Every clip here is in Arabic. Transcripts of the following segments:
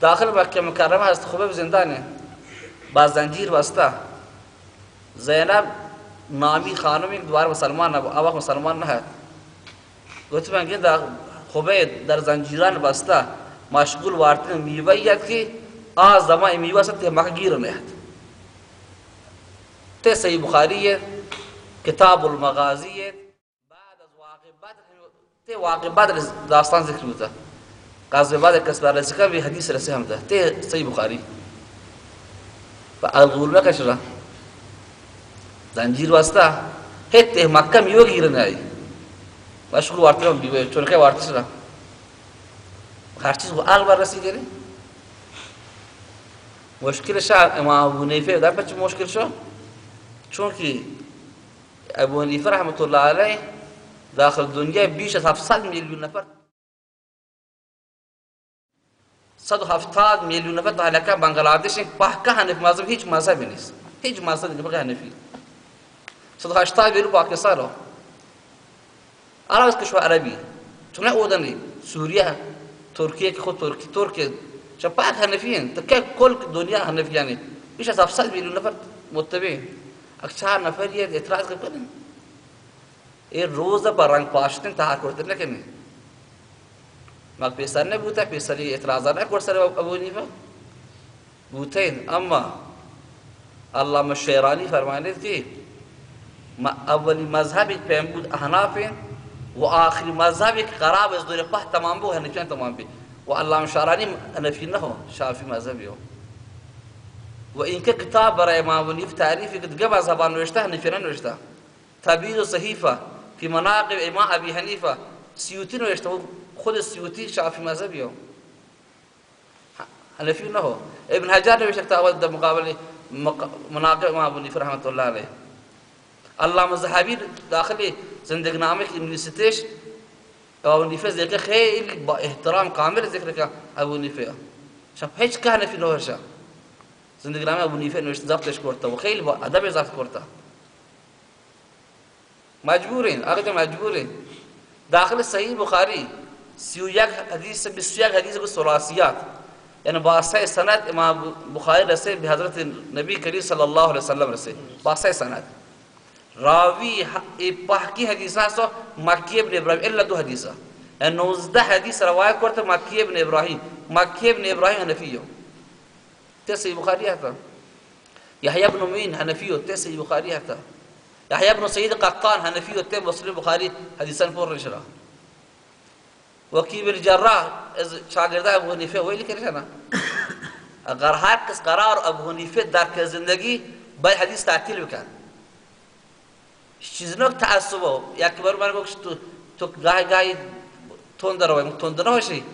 داخل مکه مکرمه هست خوبه زندانه. با زنجیر بسته زینب نامی خانمی دوباره مسلمان نبود آبا مسلمان نه گفت من که خوبه در زنجیران بسته مشغول وارتن میوه که آز زمان میوه ست مکه گیر نه ته صحیح بخاری کتاب المغازی بعد از واقع بدر ته واقع بدر داستان ذکر ہوتا غزوه بدر کس بر ذکر بھی حدیث رسی هم ده. ته صحیح بخاری فالغول نکشرا زنجیر واسطة. هته مکه میوه گیر نه مشغول وارتن میوه چون که وارتن هر چیز عقل بررسی کنی مشکل شهر امام أبو حنیفه در بچه مشکل شو؟ چون که أبو حنیفه رحمت الله علیه داخل دنیا بیش از 700 میلیون نفر. 170 میلیون نفر در بنگلادش پاک حنفی مذهب هیچ مذهبی نیست. هیچ مذهبی نیست حنفی 180 میلیون پاکستان رو. عرب کشور عربی. چون اودنی سوریه ترکیه که خود ترکی ترکیه چه پاک حنفیین تکه کل دنیا حنفیانی بیش از 700 میلیون نفر متبع چهار نفر یه اعتراض کنن. این روز بر رنگ پاشتن تحر کرده مگ پیسر نبوده پیسری إعتراض. نکرد سر أبو نیفه بوتین أما علامه شیرانی فرمانید که اولی مذهبی پیم بود احناف و آخری مذهبی که قراب دور په تمام بود هنفیان تمام بود و علامه شیرانی هنفی نه شافی مذهبی و اینکه کتاب برای امام ابو تعریفی که دیگه مذهبان نوشته هنفیان نوشته. تبیید و صحیفه. فی مناقب امام ابی حنیفه. سیوطی نوشته خود سیوطی شافی مذهبی هو حنفی نه ابن حجر نوشته کتاب در مقابل مناقب امام ابو رحمت الله علیه. علامه ذهبی داخل زندگی نامه که نویسیدش ابو حنیفه ذکر خیلی با احترام کامل ذکر که ابو حنیفه شب هیچ که حنفی نه هرشه زندگی نامه ابو حنیفه نوشته ضبطش کرده و خیلی با ادب ضبط کرده. مجبورين اگر مجبورين داخل صحیح بخاری. سی و یک حدیث بیست یک حدیث کو ثلاثیات یعنی باسه سند امام بخاری رسه به حضرت نبی کریم صلی الله علیه وسلم رسه باسه سند. راوی پاکی حدیث سو مکی ابن ابراهیم. الا دو حدیثه 19 حدیث روایت کرده مکی ابن ابراهیم. مکی ابن ابراهیم حنفیه ته بخاری هتا یحیی ابن معین حنفیه ته بخاری هتا يحيى بن سيد قطان هنفي والتيم مسلم البخاري حديثا فور رشرا وكي بن جراح شاگرد ابو حنیفه ویلی کرد اگر هر کس قرار ابو حنیفه در که زندگی باید حدیث تعطیل بکن. چیز نک تعصبه یک بار من گفت تو تو گاهی گاهی تند رو تند نباشی.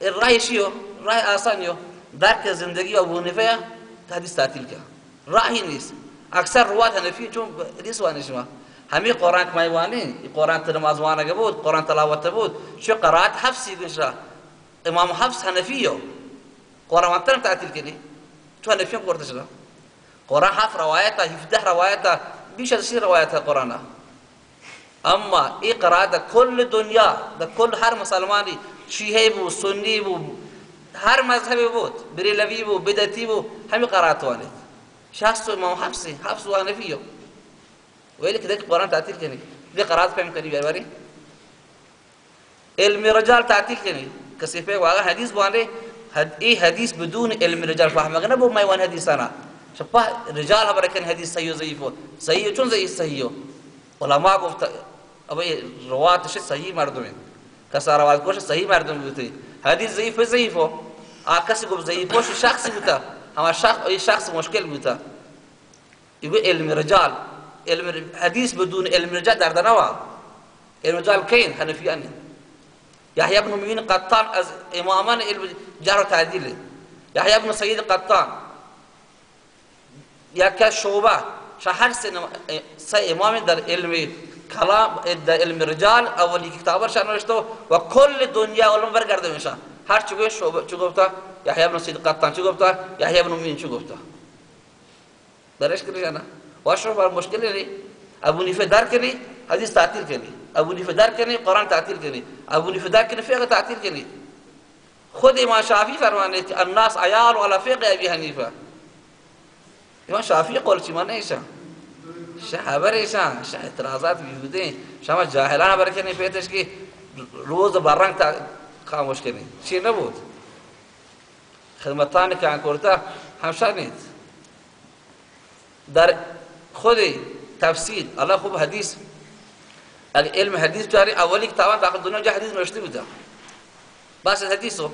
راه چیو راه آسانیو در که زندگی ابو حنیفه حدیث تعطیل کن. راهی نیست. اکثر روات حنفی چون حدیث وانه همه قرآن که مایوانی قرآن نماز وانه بود قرآن تلاوت بود شو قرائت حفصی گشرا امام حفص حنفیو قرآن وانتن تعطیل کنی تو حنفیان قرآن شده قرآن حف روایت هفده روایت بیش از سی روایت قرآن اما ای قرائت کل دنیا در کل هر مسلمانی شیعه بود سنی بود هر مذهبی بود بریلوی بود بدتی بود همه قرائت وانه شخص امام حفص حفص و که دیگه قرآن تعطیل کنی دی قرآن فهم کنی بیاری علم رجال تعطیل کنی کسی فهم واقع حدیث بانده ای حدیث بدون علم رجال فهم کنه بو میوان حدیثانا شپا رجال هم رکن حدیث صحیح و ضعیف صحیح چون ضعیف صحیح علماء گفت أبي رواتش صحیح مردمه کسا روایت کوش صحیح مردم بوده حدیث ضعیف ضعیف آکسی گفت ضعیف شخصی بوده أما شخص أي شخص مشكل بوده يقول علم رجال علم حديث بدون علم رجال در دنوا علم رجال كين حنفيان يحيى بن معين قطان از امامان علم جهر تعديل يحيى بن سيد قطان يا كشوبه شهر سن سي امام در علم كلام در علم رجال اولی کتاب شان نوشته و کل دنیا علم برگرده میشه هر چگوی شعبه چو گفته يحيى بن سيد قطان چو گفته يحيى بن معين چو گفته درش کری جانا واشرف بر مشکل نہیں أبو نیفه در کنی حدیث تعطیل کنی أبو نیفه در کنی قرآن تعطیل کنی أبو نیفه در کنی فقه تعطیل کنی خود امام شافعی فرمانه الناس عیال على فقه ابی حنیفه امام شافعی قول چی من ایشان شه ایشان شه اعتراضات بیهوده شما جاهلان برکنی پیتش که روز برنگ تا خاموش کنی چی نبود. خدمتانی که انکورتا همشا نیست در خود تفسیر. الله خوب حدیث. علم حدیث جاری اولی کتابان داخل دنیا جا حدیث نوشته بوده. بس حدیثو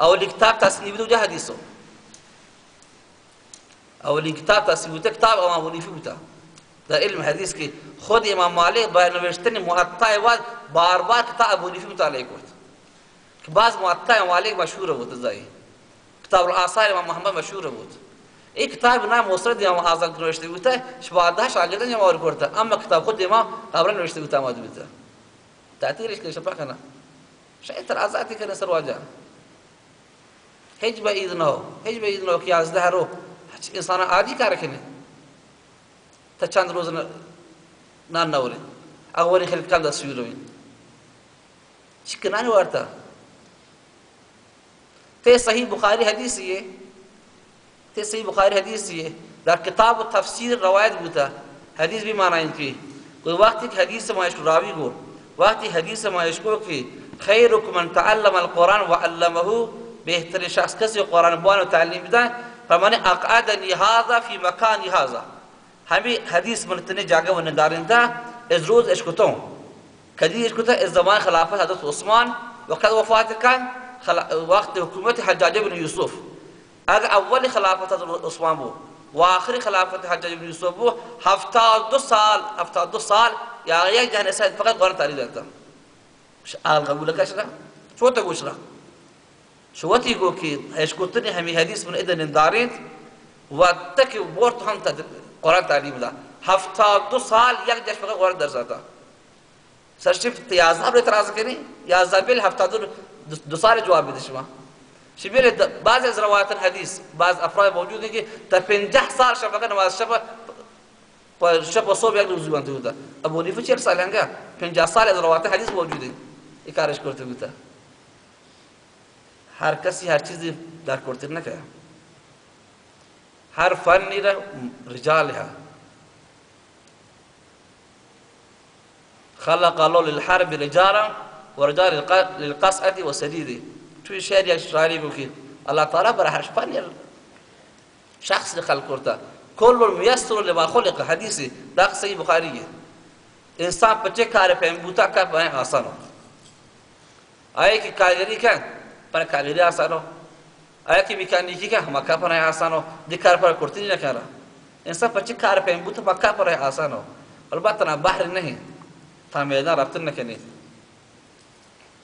اولی کتاب تصنیف بوده جا حدیثو اولی کتاب تصنیف بوده کتاب امام بوده. در علم حدیث که خود امام مالک با نوشتن معطا و بار بار کتاب ابو حنیفی مطالعه کرد. که بعض معطا مالک مشهور بود زایی کتاب الاثار امام محمد مشهور بود. این کتاب نام مسرد امام اعظم نوشته بوده شباده شاگردان امام کرده اما کتاب خود امام قبلا نوشته بوده آماده بوده تعطیلش که شپا کنه شاید اعتراضاتی کنه سر واجه هیچ بعید نه هیچ بعید نه که یازده رو انسان عادی کار کنه تا چند روز نان نوری اغوری خلق کل دست شویروین چی کنانی وارتا تے صحیح بخاری حدیثیه تے صحیح بخاری حدیثیه در کتاب و تفسیر روایت بوتا. حدیث بھی مانا ان وقت ایک حدیث مایشکو راوی گو وقتی حدیث مایشکو کی خیرکم من تعلم القرآن وعلمه بهترین شخص. کسی قرآن بوان و تعلیم بدن فمن اقعدنی هذا فی مکان هذا. همین حدیث من تنه جاگه و ندارنده از روز اشکتون. کدی اشکتا؟ از زمان خلافت حضرت عثمان. وقت وفات کن. وقت حکومت حجاج بن یوسف. اگر اول خلافت عثمان بو و آخر خلافت حجاج بن یوسف بو هفتاد دو سال هفتاد دو سال یا یک جهن سید فقط قرآن تعلیم دادتا آل قبول کشنا شو تقول شنا شو تيجو كي اشكتني همي حديث من اذن دارين وتك بورت هم قرآن تعلیم دا. هفتاد دو سال یک جشن فقط قرآن درس آتا سرشف یازده رو اعتراض کنی؟ یازده بیل هفتاد دو سال جواب بده شما. شبیل بعض از روایت الحدیث بعض افراد موجود کہ تا پنجه سال شب نماز شب و شب و صبح یک روزی بانته بوده. ابو نیفه چهل سال هنگا پنجه سال از روایت حدیث موجود ہے یہ کارش کرتے بوده. هر کسی هر چیزی در کرتے نکه. هر فنی را رجالها خلق الله للحرب رجالا ورجال للقصعة وسديده. توی شعر یک شاعری بکی الله تعالی برای هر شپن یک شخص خلق کرده. کل میسر لما خلق. حدیثی دا قصه بخاری انسان په چه کار پیم بوتا کار پیم آسان ہو آئے کہ کارگری کن پر کارگری آسان ہو آئے کہ میکانیکی کن ہما کار پر آسان ہو دی کار پر کرتی نہیں کر رہا انسان پر چه کار پیم بوتا پر کار پر آسان ہو البته نه بحر نه تا میدان رفتن نکنید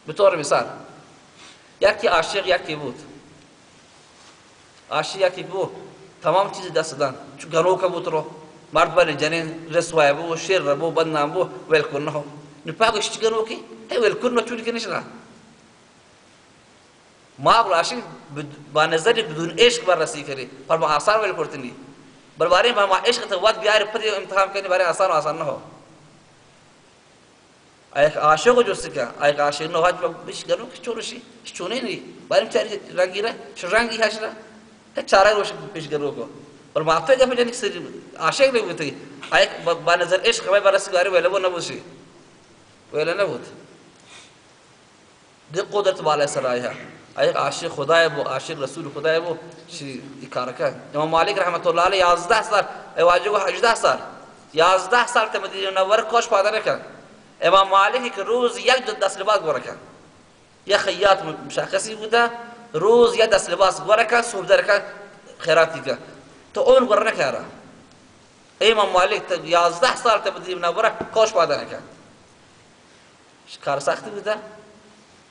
به طور مثال яке ашиқ яке буд. Ашиқ яке буд. Тамом чизи даст дан. Чу гарока бутро мард бари ҷанин ресвая бу шерра бу баннам бу велкуннаҳо нипагош чи гароки ҳе велкунна чури ки нишна мавр ашиқ ба назари бидун ишқ баррасӣ карӣ бар муасар велкуртинӣ барбари ба муашқ тавад биари пади имтиҳам кани бари асану асаннаҳо a jak aashego josika a بیش aashirno haj ba bish gano ki choroshi چاری رنگی barim شر رنگی shorangi hashra ایک چارا rosh بیش gano کو۔ اور معافی کا پجانی کسی عاشق نہیں ہوتی۔ ایک با نظر عشق ہمیں برس گارے ویلے وہ نہ بوشی ویلے نہ دی قدرت والا سرایا ایک عاشق خدا ہے وہ عاشق رسول خدا ہے وہ شی اکارکا امام مالک رحمت اللہ علیہ یازدہ سار ایواجو 18 سال۔ 11 سال تے مدینہ نور کوش پادر کر امام مالک که روز یک دست لباس گوره کن یک خیاط مشخصی بوده روز یک دست لباس گوره کن صبح در خیراتی کن تو اون گوره نکره امام مالک تا 11 سال ته مدینه منوره کوش پاده نکرد. کار سختی بوده.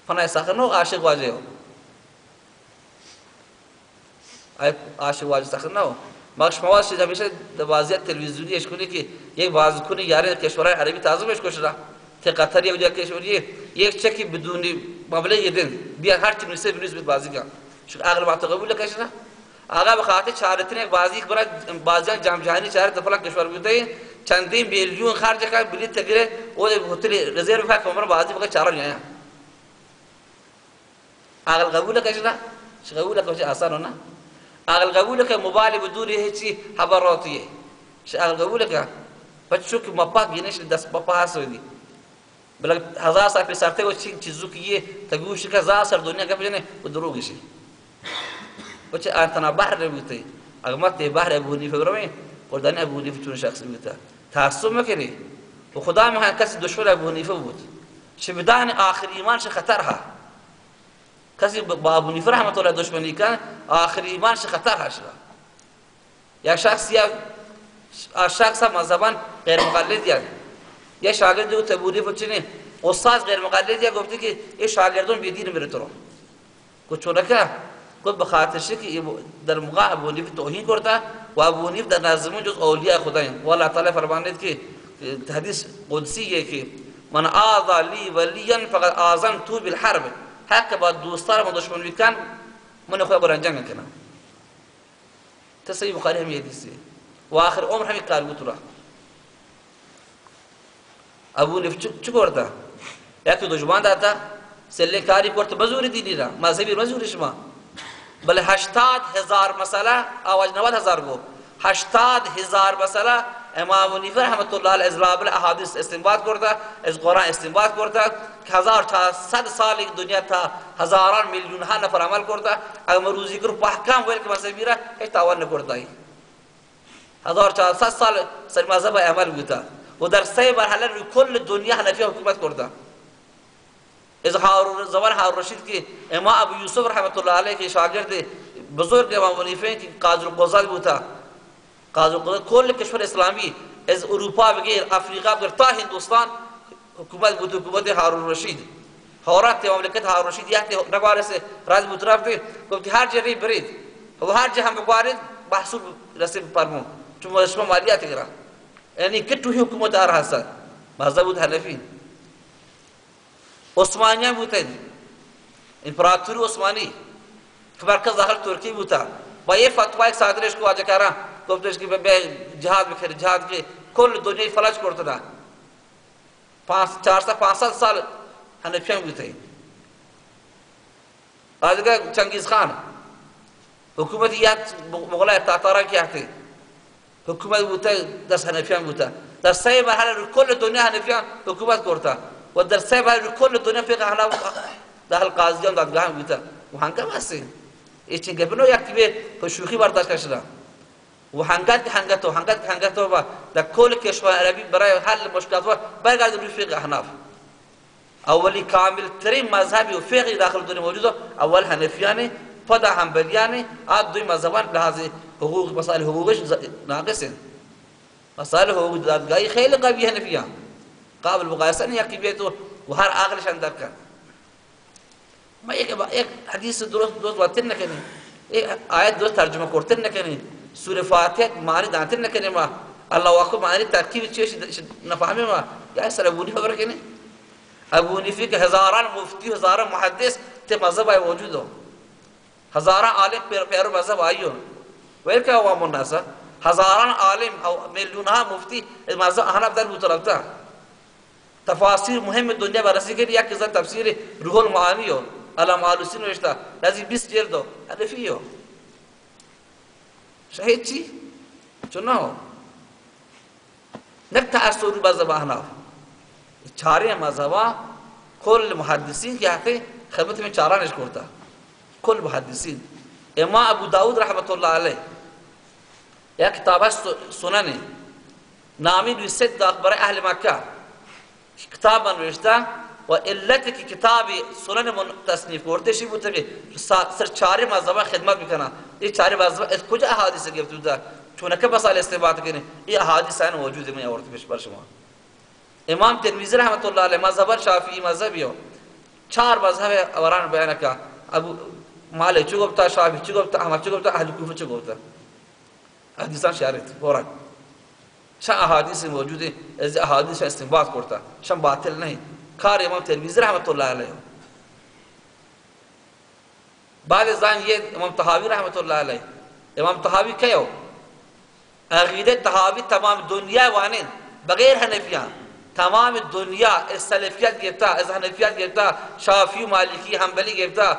پناه سخت نو عاشق واجه عاشق واجد سخت نه. ماش مواد شد همیشه وضعیت تلویزیونی اش کنی که یک بازیکن یاری کشورهای عربی تعظیمش کشیده ته قطر یا کشوری یک چکی بدون مبلغ یدن بیا هر چی بنویس بیت بازی کن شو اغلب وقت قبول کشیده آقا به خاطر چارتین یک بازی برای بازیان جام جهانی چارت فلان کشور بوده چندین میلیون خرج کرد بلیط تگیره و هتل رزرو کرد که عمر بازی بگه چارا نیایا عقل قبولك اجنا شو قبولك وش آسانه عقل قبولك موبایل بدون هیچی خبراتیه شو عقل قبولك بچوك ما باق ينش دست بابا هاسودي بلا هزار سال في سرته وشي چیزو کیه تگوش که هزار سال دنیا که بجنه و دروغشی وچه انتنا بحر بيتي اغمت بحر ابو حنیفه برمه قردان ابو حنیفه چون شخص بيتا تعصب مکنی و خدا ما کسی دشمن ابو حنیفه بود. شبدان آخر ایمان ش خطرها کسی با ابو حنیفه رحمت الله دشمنی کن آخر ایمان ش خطرها شد یا شخص یا شخص مذهبان غیر مقلد یا یا شاگرد بود ابو حنیفه چنین استاد غیر مقلد یا گفته که این شاگردون بی دین میره تو کو چونکه گفت به خاطرش که در موقع ابو حنیفه توهین کرده و ابو حنیفه در نزدمون جز اولیاء خدایند و الله تعالی فرمانید که حدیث قدسیه که من آذا لی ولیا فقد آذنت بالحرب. حق با دوستار ما دشمن بیکن من خود بران جنگ کنم تصحیح بخاری همی حدیثی و آخر عمر همی کار بود أبو نف چی کرده یکی دشمن داتا سلی کاری کرد بزوری دینی را مذهبی مزوری شما. بله هشتاد هزار مسئله آواز نواد هزار گو. هشتاد هزار مسئله امام حنیفه رحمت الله علیه از لابل احادیث استنباط کرده از قرآن استنباط کرده که هزار تا صد سال دنیا تا هزاران میلیون ها نفر عمل کرده اگر روزی کرو په احکام ویل که مذهبی را هیچ تاوان نکرده هزار تا صد سال سر مذهب عمل بوده و در سه مرحله روی کل دنیا حنفی حکومت کرده از هارون زمان هارون رشید که امام ابو یوسف رحمت الله علیه که شاگرد بزرگ امام حنیفه که قاضی القضات بوده قاضی القضات کل کشور اسلامی از اروپا بغیر افریقا بغیر تا هندوستان حکومت بود، حکومت هارون رشید. حورات مملکت هارون رشید یحتی نگوارس راز بود رفته گفت هر جایی برید و هر جا هم بگوارید محصول رسید فرمون. چون مشما مالیات گرا یعنی کتو ہی حکومت آرہا سا مذہب الحنفی عثمانیہ بوتن امپراتور عثمانی مرکز ظاہر ترکی بوتا با یہ فتوہ ایک سادرش کو آجا کارا گفتش کی بے جہاد بکھر جہاد کے کل دنیا فلج کرتا تھا چار سا پانچ سات سال ہنفیاں بوتے آج کا چنگیز خان حکومت یہ مغلہ تاتارہ کیا تھے حکومت بوده دست حنفیان بوده. در سه مرحله رو کل دنیا حنفیان حکومت کرده. و در سه مرحله رو کل دنیا فقه حنف داخل قاضیان دادگاه بوده. و هنگام هستیم ایچین گپنو یک تیبه په شوخی برداشت کشیده و هنگات هنگاتو هنگات هنگاتو با در کل کشور عربی برای حل مشکلات و برگرد روی فقه احناف. اولی کامل ترین مذهبی و فقه داخل دنیا موجوده اول حنفیانه. پدا حنبلیانه آد دوی مذهبان لحاظ حقوق مسائل حقوقش ناقصه مسائل حقوق دادگاهی خیلی قوی حنفیان قابل مقایسه نه یکی بیتو و هر عقلش اندر کرد ما یک یک حدیث درست درست واتر نکنی یک آیت درست ترجمه کرتر نکنی سوره فاتحه معنی دانتر نکنی ما الله اکبر معنی ترکیب چیش نفهمه ما یا سر ابو حنیفه برکنی ابو حنیفه که هزاران مفتی هزاران محدث ته مذهب ای وجود هزاران عالم پیرو مذهب آئیون ویل که عوام الناس هزاران عالم او میلیون ها مفتی مذهب احناف در مترابطه تفاسیر مهم دنیا بررسی که یک کسان تفسیر روح المعانی و علم آلوسی نوشته. نزدیک 20 جلد دو، الفی و شهید چی؟ چون نه. نه تأثیر رو مذهب احناف چاره مذهب. کل محدثین که حقی خدمت میں چارانش کرتا كل محدثين امام ابو داود رحمت الله علیه یک کتاب سنن نامی دویست اخبار اهل مکه کتاب نوشته و علت که کتاب سنن من تصنیف کرده شی بوده که سر چهار مذهب خدمت میکنه این چهار مذهب از کجا احادیث گرفته بوده چون که بس استنباط کنه این احادیث این موجود من آورده پیش بر شما امام ترمذی رحمت الله علیه مذهب شافعی مذهبی چهار مذهب اوران بیان که ابو مالک چه گفته؟ شافعی چه گفته؟ احمد چه گفته؟ اهل کوفه چه گفته؟ حدیثان شارت فورا چه احادیث موجوده؟ از احادیث استنباط کرده. شم باطل نہیں کار امام ترمذی رحمت الله علیه. بعد زان یہ امام طحاوی رحمت الله علیه. امام طحاوی کیو؟ عقیده طحاوی تمام دنیا وانین بغیر حنفیان تمام دنیا از سلفیت گرفته از حنفیت گرفته. شافعی مالکی حنبلی گرفته.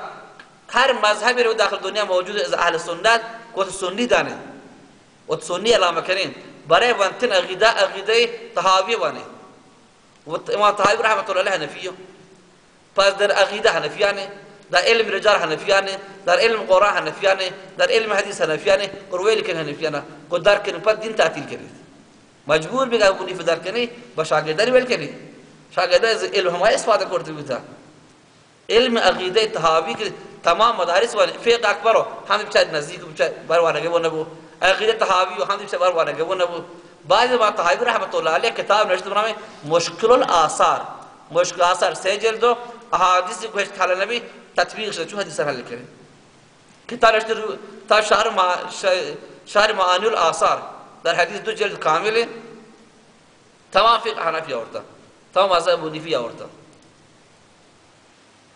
هر مذهبی رو داخل دنیا موجود از اهل سنت و سنی دانه. و سنی علامه کنین برای وانتن عقیده عقیده تهاوی وانه. و امام طحاوی رحمت الله علیه حنفیه. پس در عقیده حنفیانه در علم رجال حنفیانه در علم قرآن حنفیانه در علم حدیث حنفیانه قرویل کن حنفیانه. کو در کن پر دین تعطیل کنید مجبور بگه حنیفه در کنی با شاگردانی ول کنی. شاگرد از علم همه استفاده کرده بوده علم عقیده تهاوی که تمام مدارس و فقه اکبر هم بچه نزدیک بچه بروانه گه نبو عقیده تهاوی و هم بچه بروانه گه نبو بعض ما تهاوی رحمت الله علیه کتاب نوشته برنامه مشکل الآثار. مشکل اثار سه جلد و احادیث کو حل نبی تطبیق شده. چون حدیث حل کرده کتاب نوشته تا شهر ما شهر معانی الآثار. در حدیث دو جلد کامله تمام فقه حنفی آورده تمام مذهب حنیفی آورده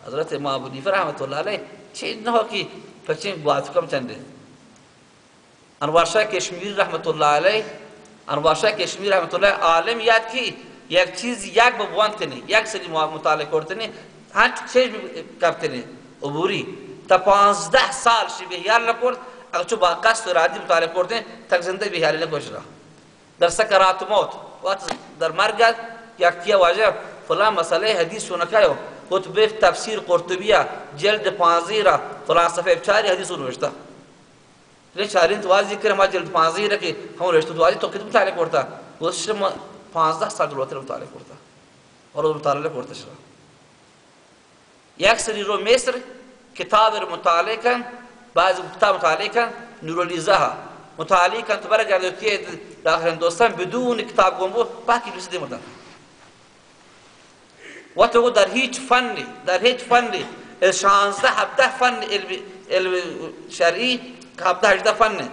حضرت امام ابو حنیفه رحمت الله علیه چه نه کی پچین بات کم چنده؟ انوار شاه کشمیری رحمت الله علیه انوار شاه کشمیری رحمت الله عالم یاد کی؟ یک چیز یک به بوانتنی یک سری مطالعه کردنی هر چیز کرتنی عبوری تا پانزده سال شی بهیار نکرد اگر چو با قصد و رادی مطالعه کردن تک زنده بهیاری نکشرا در سکرات موت وقت در مرگ یک تیا واجب فلان مسئله حدیث شونکایو قطبه تفسیر قرطبیه جلد 15 را فلسفه ابشاری حدیث نوشته. لے شارین تو ذکر ما جلد 15 رکی ہم رشتہ تو تو کتب تعالی کرتا گوش 15 سال رو تر تعالی کرتا اور رو تعالی کرتا شرا یک سری رو مصر کتاب رو مطالعه کن بعض کتاب مطالعه کن نورالیزه مطالعه کن تو برگردی که داخل دوستان بدون کتاب گم بود باقی دوست دیمردن. و تو در هیچ فنی در هیچ فنی شانزده هفته فن علم علم شرعی هفته هجده فن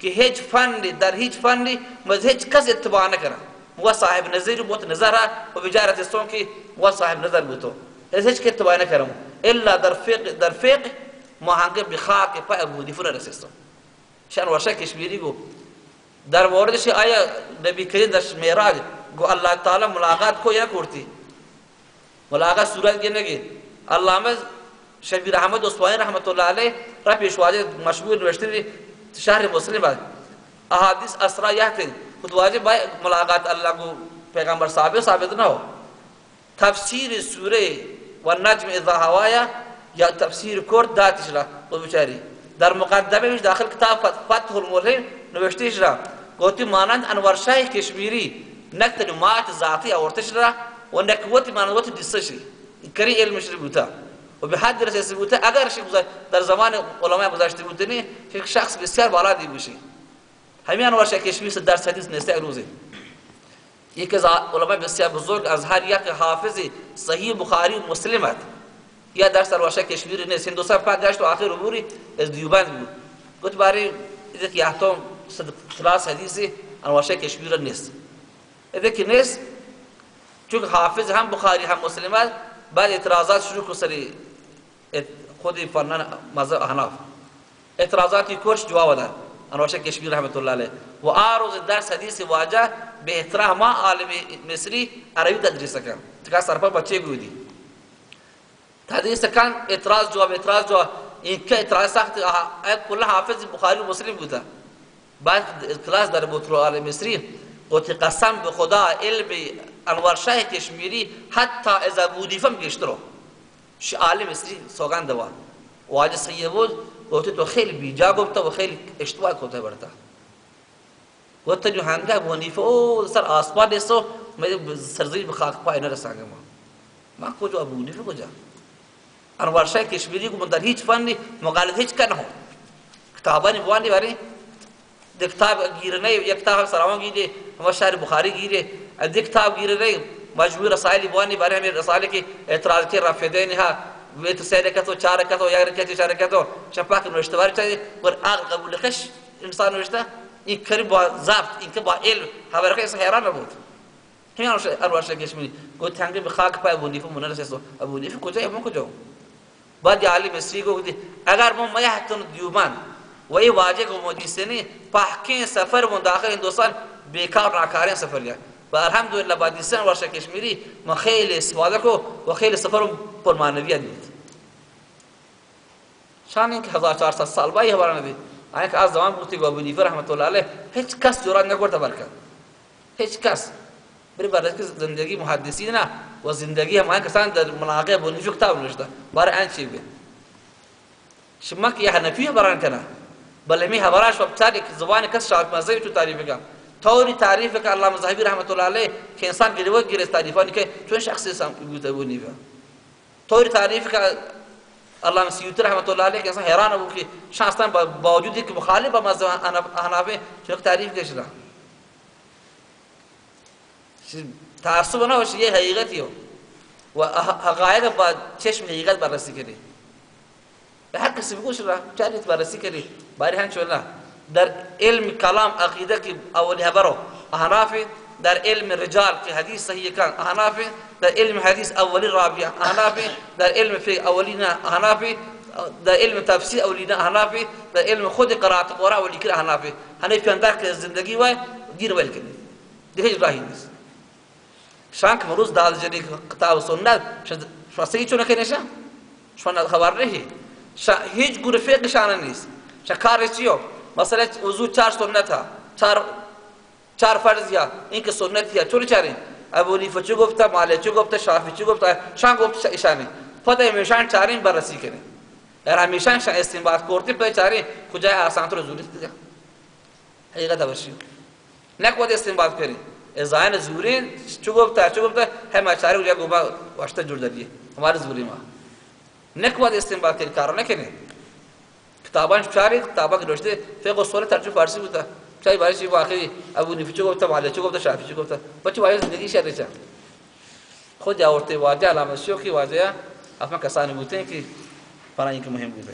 که هیچ فنی در هیچ فنی مز هیچ کس اتباع نکنه و صاحب نظری بود نظر و بجارت استون که و صاحب نظر بودو از هیچ که اتباع نکرم. الا در فقه در فقه ما هنگه بخاک پا ابو دیفر رسیستم. شان ورشه کشمیری گو. در موردش آیا نبی کریم در معراج گو الله تعالی ملاقات کو یا کرتی؟ ملاقات صورت گه نگی علامه شبیر احمد اصفهانی رحمت الله علیه را پیشواجه مشهور نوشته شهر مسلم بعد احادیث اسرا یحتن خود واجب ملاقات الله کو پیغمبر ثابت ثابت نه ہو. تفسیر سوره و نجم اذا هوایا یا تفسیر کرد داتش را و بچاری در مقدمه داخل کتاب فتح الملهم نوشتهش را گوتی مانند انور شاه کشمیری نکت نمات ذاتی آورتش را. ونكوات معنوات ديسشي كري علم شربوتا وبحد درس يسبوتا اگر شیخ در زمان علماء گذشته بودني في شخص بسیار بالا دي بشي همیان ورشه کشمیس درس حدیث نست روزی یکی از علماء بسیار بزرگ از هر یک حافظ صحیح بخاری و مسلم در یا در سرواشا کشمیر نیست هندوستان پاک گشت و آخر عبوری از دیوبند بود گفت از یک یحتم صد کلاس ان ورشه کشمیر نیست اده که نیست چون حافظ هم بخاری هم مسلمت بعد اعتراضات شروع کو سری. خود فنان مذهب احناف اعتراضاتی کش جواب داد. انوشه کشمیر رحمت الله علیه. و آروز درس حدیث واجه به احترام عالم مصری عربی تدریس کن. تکا سرپا بچه گودی تدریس کن اعتراض جواب اعتراض جواب. این که اعتراض سخت کل حافظ بخاری و مسلم بوده. بعد کلاس در بطر عالم مصری. قلت قسم به خدا علم الورشه کشمیری حتی اذا بودیفم گشترو. شی عالم سری سوگان دوا. و آج سیبوز گوته تو خیلی بیجا گفتا و خیلی اشتباه کوته برتا. گوته جو هنگا بونیفه او سر آسمان دستو من سرزیری به خاک پای نرسانگم ما. کجا ابو بونیفه جا انوار شای کشمیری کو من در هیچ فنی مقالد هیچ کنه کتابانی بوانی برای د کتاب گیرنه یک کتاب سلام گیره هم شهر بخاری گیره. د کتاب گیرنه مجموع رسائل بوانی باری همین رسائل کی اعتراض کی رافدین ها ویت سه رکعت و چهار رکعت و یک رکعت چهار رکعت چپاک نوشته باری چه ور عقل قبول کش انسان نوشته این کاری با ضبط این که با علم خبر که حیران نبود. همین انوار شاه کشمیری گفت هنگی به خاک پای ابو حنیفه منرسه ابو حنیفه کجا؟ ابو کجا؟ بعد عالم مصری کو اگر ما میحتن دیوبند و این واجه کو مدیسنی پاکین سفر من داخل هندوستان بیکار ناکارین سفر لیا و الحمدلله بعد دیسن ورشة کشمیری ما خیلی استفاده کو و خیلی سفر پر معنویت بود شان اینکه 1400 سال بعد خبر ندی اینکه از زمان بودی و حنیفه رحمت الله علیه هیچ کس جرأت نکرد برکت هیچ کس. بری برای که زندگی محدثین نه و زندگی هم این کسان در مناقب ابو حنیفه کتاب نوشته برای این چی بگه شما که حنفی بران کنه بل می خبراش و بتاری که زبان کس شاف مذهبی تو تعریف کن طوری تعریف که علامه ذهبی رحمت الله علیه که انسان گریوت گیره تعریفانی که چون شخصی سام بود ابو حنیفه طوری تعریف که علامه سیوطی رحمت الله علیه که انسان حیران بود که شخصان با وجودی که مخالف با مذهب حنفی چون تعریف کشیدن. تعصب نه یه حقیقتی و حقایق با چشم حقیقت بررسی کردی. به هر کسی بگوش را چاریت بررسی کردی باری هنچ ولا در علم کلام عقیده که اولی هبرو احنافی در علم رجال که حدیث صحیح کن احنافی در علم حدیث اولی رابع. احنافی در علم فقه اولی نه احنافی در علم تفسیر اولی نه احنافی در علم خود قرائت قرآن اولی کر احنافی حنفی اندر که زندگی وای دین ول کنی دیگه راهی نیست شانك مروز دال جدي كتاب السنة شو سيجي شو نكنيشة شو خبر رهي؟ شا گور فقه شان نیست شکار چیو مثلا وضو چار سنت ها چار چار فرض یا این که سنت یا چوری چارین ابو نیفا چو گفتا مالی چو گفتا شافی چو گفتا شان گفتا ایشانی. پتا امیشان چارین بررسی کنی اگر همیشه شان استنباط کرتی پای چارین کجای آسان تو رزولی دیگه حقیقت برشی نکود استنباد کنی ازاین زوری چو گفتا چو گفتا هم اچاری گویا گوبا واشتا جور دادیه. ہمارے زوری ما. نکود استنباد کنی کارو نکنی. کتابان شاری کتابا که نوشته، فقه و سوره ترجمه فارسی بوده چای بارشی واقعی. ابو نیفی چه گفته مالک چه گفته شافی چه گفته بچه وای زندگی شده چه خود آورده واجه علامت شوکی واجه افما کسانی ہیں کہ برای کے مہم بوده